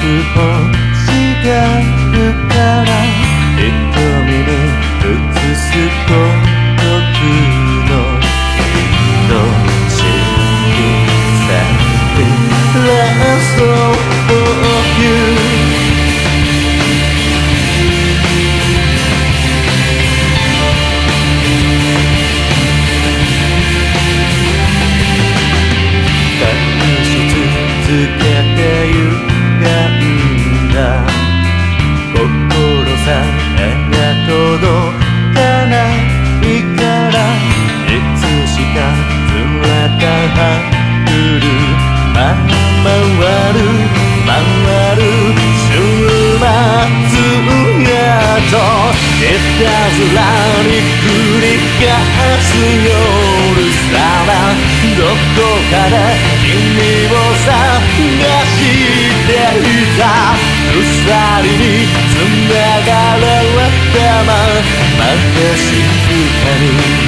く欲しがるからさえが届かないからいつしかずれたハンドル回る回る週末がといたずらに繰り返す夜さらどこかで君を探して鎖に繋がれたままで静かに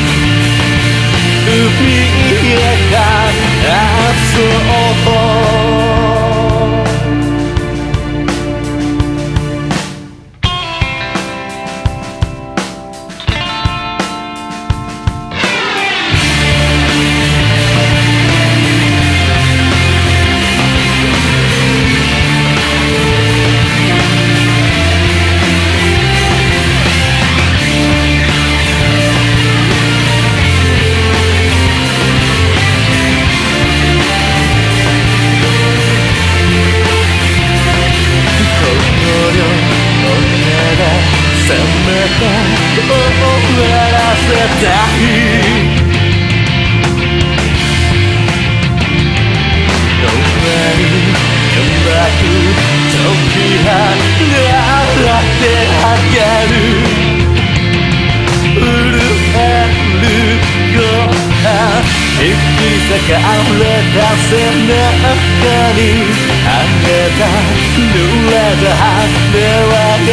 な引き裂かれた背中にあげた濡れた羽は破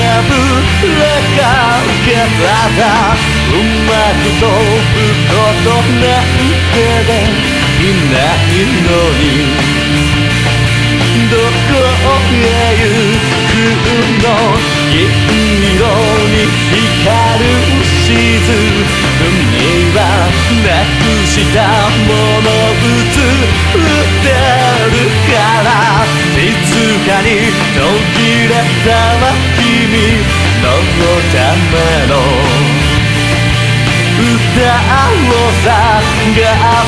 れかけたがうまく飛ぶことなんてできないのにどこへ行くのした。もの映ってるからいつかに途切れたわ君のための歌を探そう